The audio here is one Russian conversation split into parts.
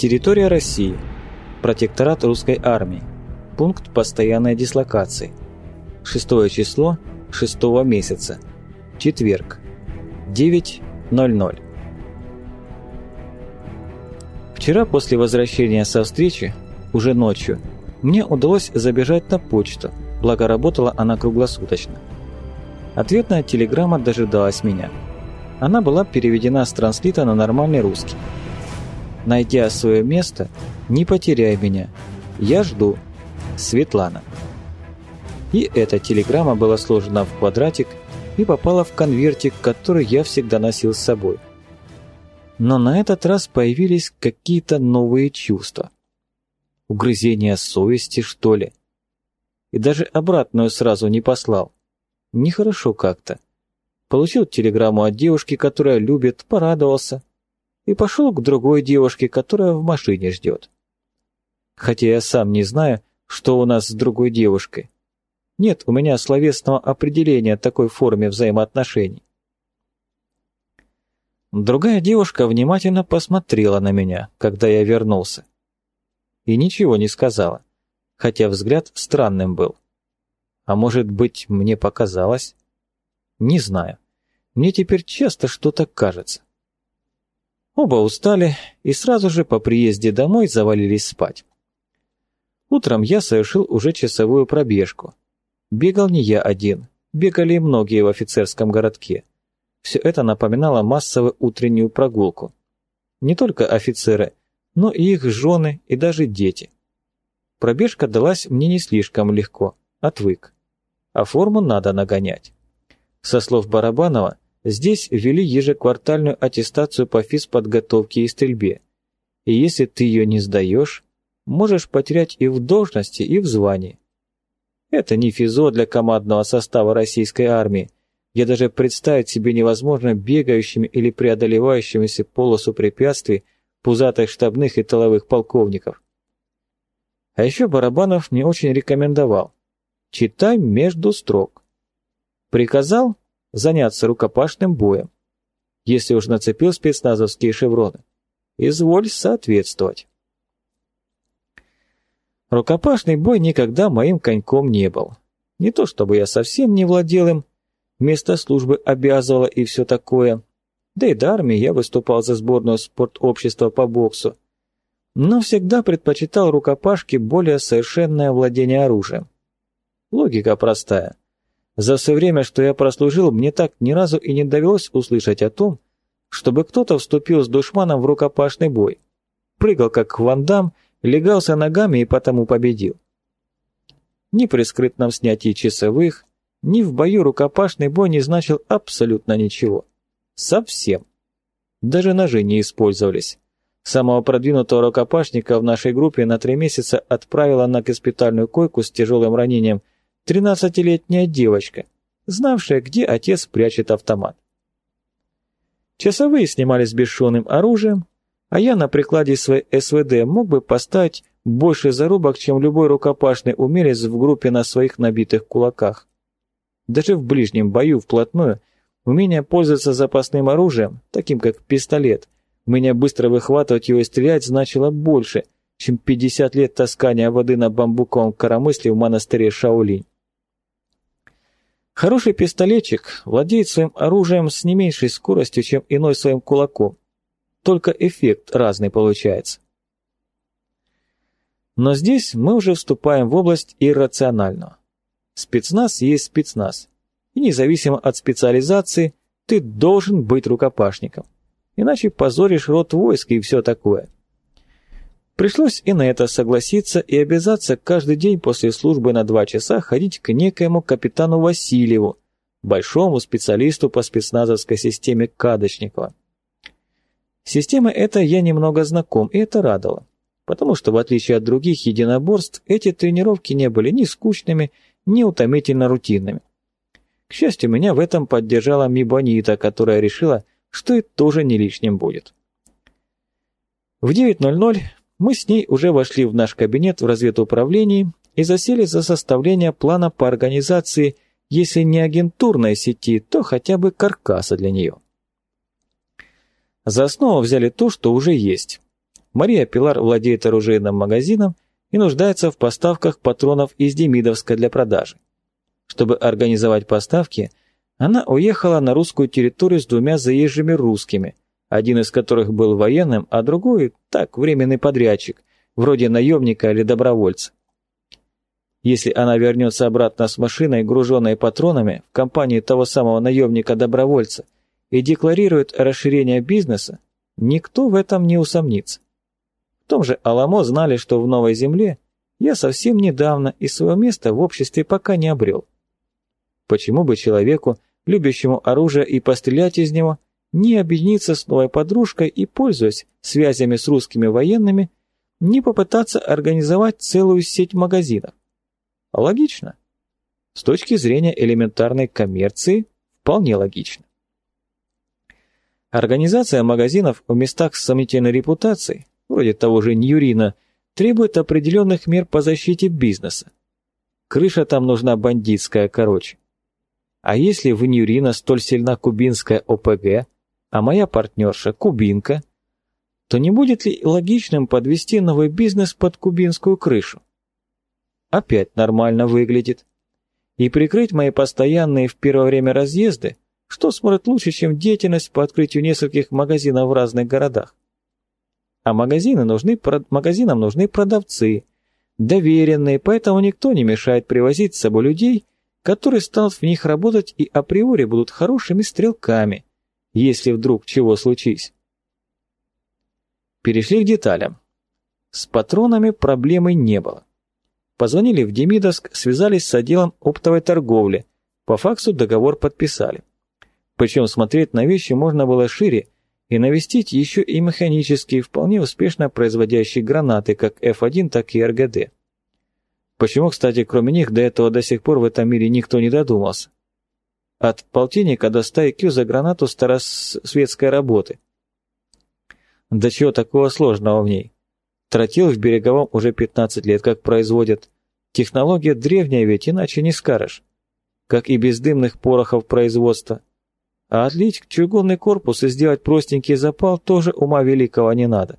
Территория России. Протекторат русской армии. Пункт постоянной дислокации. Шестое число шестого месяца. Четверг. 9.00. Вчера после возвращения со встречи, уже ночью, мне удалось забежать на почту, благо работала она круглосуточно. Ответная телеграмма дожидалась меня. Она была переведена с транслита на нормальный русский. Найдя свое место, не потеряй меня. Я жду. Светлана. И эта телеграмма была сложена в квадратик и попала в конвертик, который я всегда носил с собой. Но на этот раз появились какие-то новые чувства. Угрызение совести, что ли? И даже обратную сразу не послал. Нехорошо как-то. Получил телеграмму от девушки, которая любит, порадовался и пошел к другой девушке, которая в машине ждет. Хотя я сам не знаю, что у нас с другой девушкой. Нет у меня словесного определения такой форме взаимоотношений. Другая девушка внимательно посмотрела на меня, когда я вернулся. И ничего не сказала, хотя взгляд странным был. А может быть, мне показалось? Не знаю. Мне теперь часто что-то кажется. Оба устали и сразу же по приезде домой завалились спать. Утром я совершил уже часовую пробежку. Бегал не я один, бегали и многие в офицерском городке. Все это напоминало массовую утреннюю прогулку. Не только офицеры, но и их жены и даже дети. Пробежка далась мне не слишком легко, отвык. А форму надо нагонять. Со слов Барабанова, Здесь ввели ежеквартальную аттестацию по физподготовке и стрельбе. И если ты ее не сдаешь, можешь потерять и в должности, и в звании. Это не физо для командного состава российской армии, где даже представить себе невозможно бегающими или преодолевающимися полосу препятствий пузатых штабных и тыловых полковников. А еще Барабанов мне очень рекомендовал. Читай между строк. Приказал заняться рукопашным боем. Если уж нацепил спецназовские шевроны, изволь соответствовать. Рукопашный бой никогда моим коньком не был. Не то чтобы я совсем не владел им, место службы обязывало и все такое. Да и до армии я выступал за сборную спортобщества по боксу. Но всегда предпочитал рукопашки более совершенное владение оружием. Логика простая. За все время, что я прослужил, мне так ни разу и не довелось услышать о том, чтобы кто-то вступил с душманом в рукопашный бой. Прыгал как Вандам, легался ногами и потому победил. Ни при скрытном снятии часовых, ни в бою рукопашный бой не значил абсолютно ничего. Совсем. Даже ножи не использовались. Самого продвинутого рукопашника в нашей группе на три месяца отправила на госпитальную койку с тяжелым ранением тринадцатилетняя девочка, знавшая, где отец прячет автомат. Часовые снимались бесшумным оружием, а я на прикладе своей СВД мог бы поставить больше зарубок, чем любой рукопашный умелец в группе на своих набитых кулаках. Даже в ближнем бою вплотную умение пользоваться запасным оружием, таким как пистолет, умение быстро выхватывать его и стрелять значило больше, чем 50 лет таскания воды на бамбуковом коромысле в монастыре Шаолинь. Хороший пистолетчик владеет своим оружием с не меньшей скоростью, чем иной своим кулаком. Только эффект разный получается. Но здесь мы уже вступаем в область иррационального. Спецназ есть спецназ. И независимо от специализации, ты должен быть рукопашником. Иначе позоришь род войск и все такое. Пришлось и на это согласиться и обязаться каждый день после службы на два часа ходить к некоему капитану Васильеву, большому специалисту по спецназовской системе Кадочникова. Система эта я немного знаком, и это радовало, потому что в отличие от других единоборств, эти тренировки не были ни скучными, ни утомительно рутинными. К счастью, меня в этом поддержала Мибонита, которая решила, что и тоже не лишним будет. В 9.00 мы с ней уже вошли в наш кабинет в разведуправлении и засели за составление плана по организации, если не агентурной сети, то хотя бы каркаса для нее. За основу взяли то, что уже есть. Мария Пилар владеет оружейным магазином и нуждается в поставках патронов из Демидовска для продажи. Чтобы организовать поставки, она уехала на русскую территорию с двумя заезжими русскими, один из которых был военным, а другой – так, временный подрядчик, вроде наемника или добровольца. Если она вернется обратно с машиной, груженной патронами, в компании того самого наемника-добровольца и декларирует расширение бизнеса, никто в этом не усомнится. В том же Аламо знали, что в Новой Земле я совсем недавно и свое место в обществе пока не обрел. Почему бы человеку, любящему оружие и пострелять из него, не объединиться с новой подружкой и, пользуясь связями с русскими военными, не попытаться организовать целую сеть магазинов? Логично. С точки зрения элементарной коммерции вполне логично. Организация магазинов в местах с сомнительной репутацией, вроде того же Ньюрина, требует определенных мер по защите бизнеса. Крыша там нужна бандитская, короче. А если в Ньюрина столь сильна кубинская ОПГ, а моя партнерша кубинка, то не будет ли логичным подвести новый бизнес под кубинскую крышу? опять нормально выглядит. И прикрыть мои постоянные в первое время разъезды, что сможет лучше, чем деятельность по открытию нескольких магазинов в разных городах. А магазины нужны, магазинам нужны продавцы, доверенные, поэтому никто не мешает привозить с собой людей, которые станут в них работать и априори будут хорошими стрелками, если вдруг чего случись. Перешли к деталям. С патронами проблемы не было. Позвонили в Демидовск, связались с отделом оптовой торговли. По факсу договор подписали. Причем смотреть на вещи можно было шире и навестить еще и механические, вполне успешно производящие гранаты, как F1, так и РГД. Почему, кстати, кроме них до этого до сих пор в этом мире никто не додумался? От полтинника до 100 IQ за гранату старосветской работы. Да чего такого сложного в ней? Тротил в Береговом уже 15 лет как производят. Технология древняя ведь, иначе не скажешь. Как и бездымных порохов производства. А отлить чугунный корпус и сделать простенький запал тоже ума великого не надо.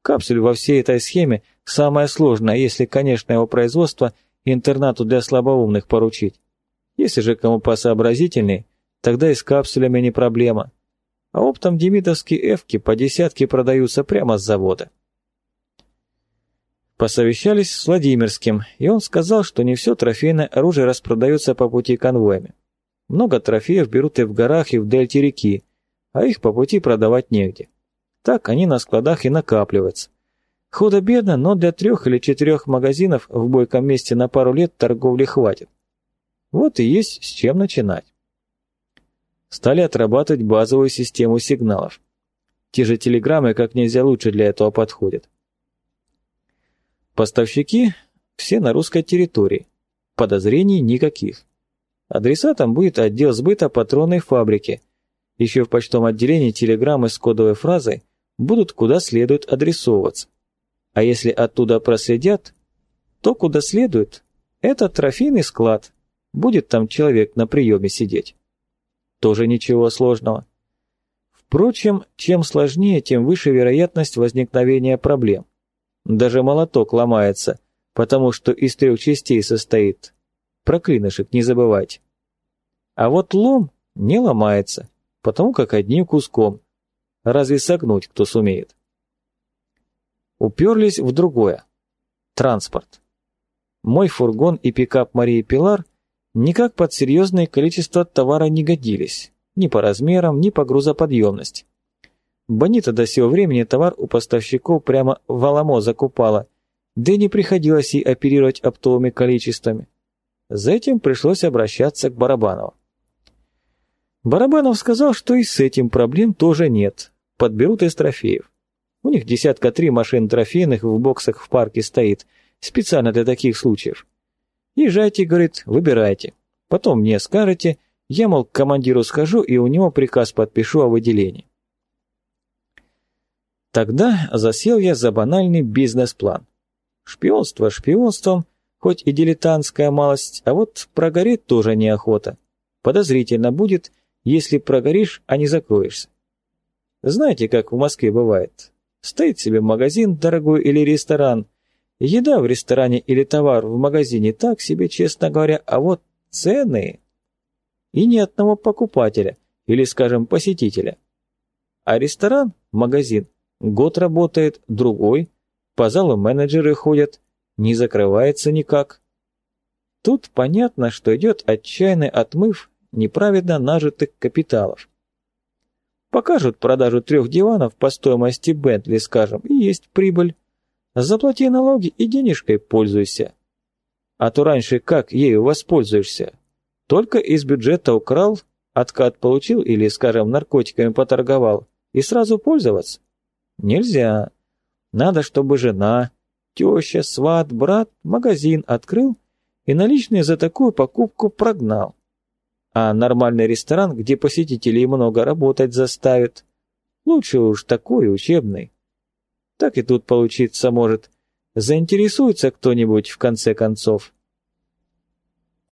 Капсуль во всей этой схеме самое сложное, если, конечно, его производство интернату для слабоумных поручить. Если же кому посообразительней, тогда и с капсулями не проблема. А оптом демидовские эвки по десятке продаются прямо с завода. Посовещались с Владимирским, и он сказал, что не все трофейное оружие распродается по пути конвоями. Много трофеев берут и в горах, и в дельте реки, а их по пути продавать негде. Так они на складах и накапливаются. Худо-бедно, но для трех или четырех магазинов в бойком месте на пару лет торговли хватит. Вот и есть с чем начинать. Стали отрабатывать базовую систему сигналов. Те же телеграммы как нельзя лучше для этого подходят. Поставщики все на русской территории. Подозрений никаких. Адресатом будет отдел сбыта патронной фабрики. Еще в почтовом отделении телеграммы с кодовой фразой будут куда следует адресовываться. А если оттуда проследят, то куда следует, это трофейный склад. Будет там человек на приеме сидеть. Тоже ничего сложного. Впрочем, чем сложнее, тем выше вероятность возникновения проблем. Даже молоток ломается, потому что из трех частей состоит. Про клинышек не забывать. А вот лом не ломается, потому как одним куском. Разве согнуть кто сумеет? Уперлись в другое. Транспорт. Мой фургон и пикап Марии Пилар никак под серьезное количество товара не годились. Ни по размерам, ни по грузоподъемности. Бонита до сего времени товар у поставщиков прямо в Аламо закупала, да и не приходилось ей оперировать оптовыми количествами. За этим пришлось обращаться к Барабанову. Барабанов сказал, что и с этим проблем тоже нет, подберут из трофеев. У них десятка три машин трофейных в боксах в парке стоит, специально для таких случаев. Езжайте, говорит, выбирайте. Потом мне скажете, я, мол, к командиру схожу и у него приказ подпишу о выделении. Тогда засел я за банальный бизнес-план. Шпионство шпионством, хоть и дилетантская малость, а вот прогореть тоже неохота. Подозрительно будет, если прогоришь, а не закроешься. Знаете, как в Москве бывает? Стоит себе магазин дорогой или ресторан. Еда в ресторане или товар в магазине так себе, честно говоря, а вот цены... И ни одного покупателя или, скажем, посетителя. А ресторан, магазин, год работает, другой, по залу менеджеры ходят, не закрывается никак. Тут понятно, что идет отчаянный отмыв неправедно нажитых капиталов. Покажут продажу трех диванов по стоимости Бентли, скажем, и есть прибыль. Заплати налоги и денежкой пользуйся. А то раньше как ею воспользуешься? Только из бюджета украл, откат получил или, скажем, наркотиками поторговал, и сразу пользоваться? Нельзя. Надо, чтобы жена, теща, сват, брат магазин открыл и наличные за такую покупку прогнал а нормальный ресторан, где посетителей много работать заставит. Лучше уж такой учебный. Так и тут получиться может. Заинтересуется кто-нибудь в конце концов.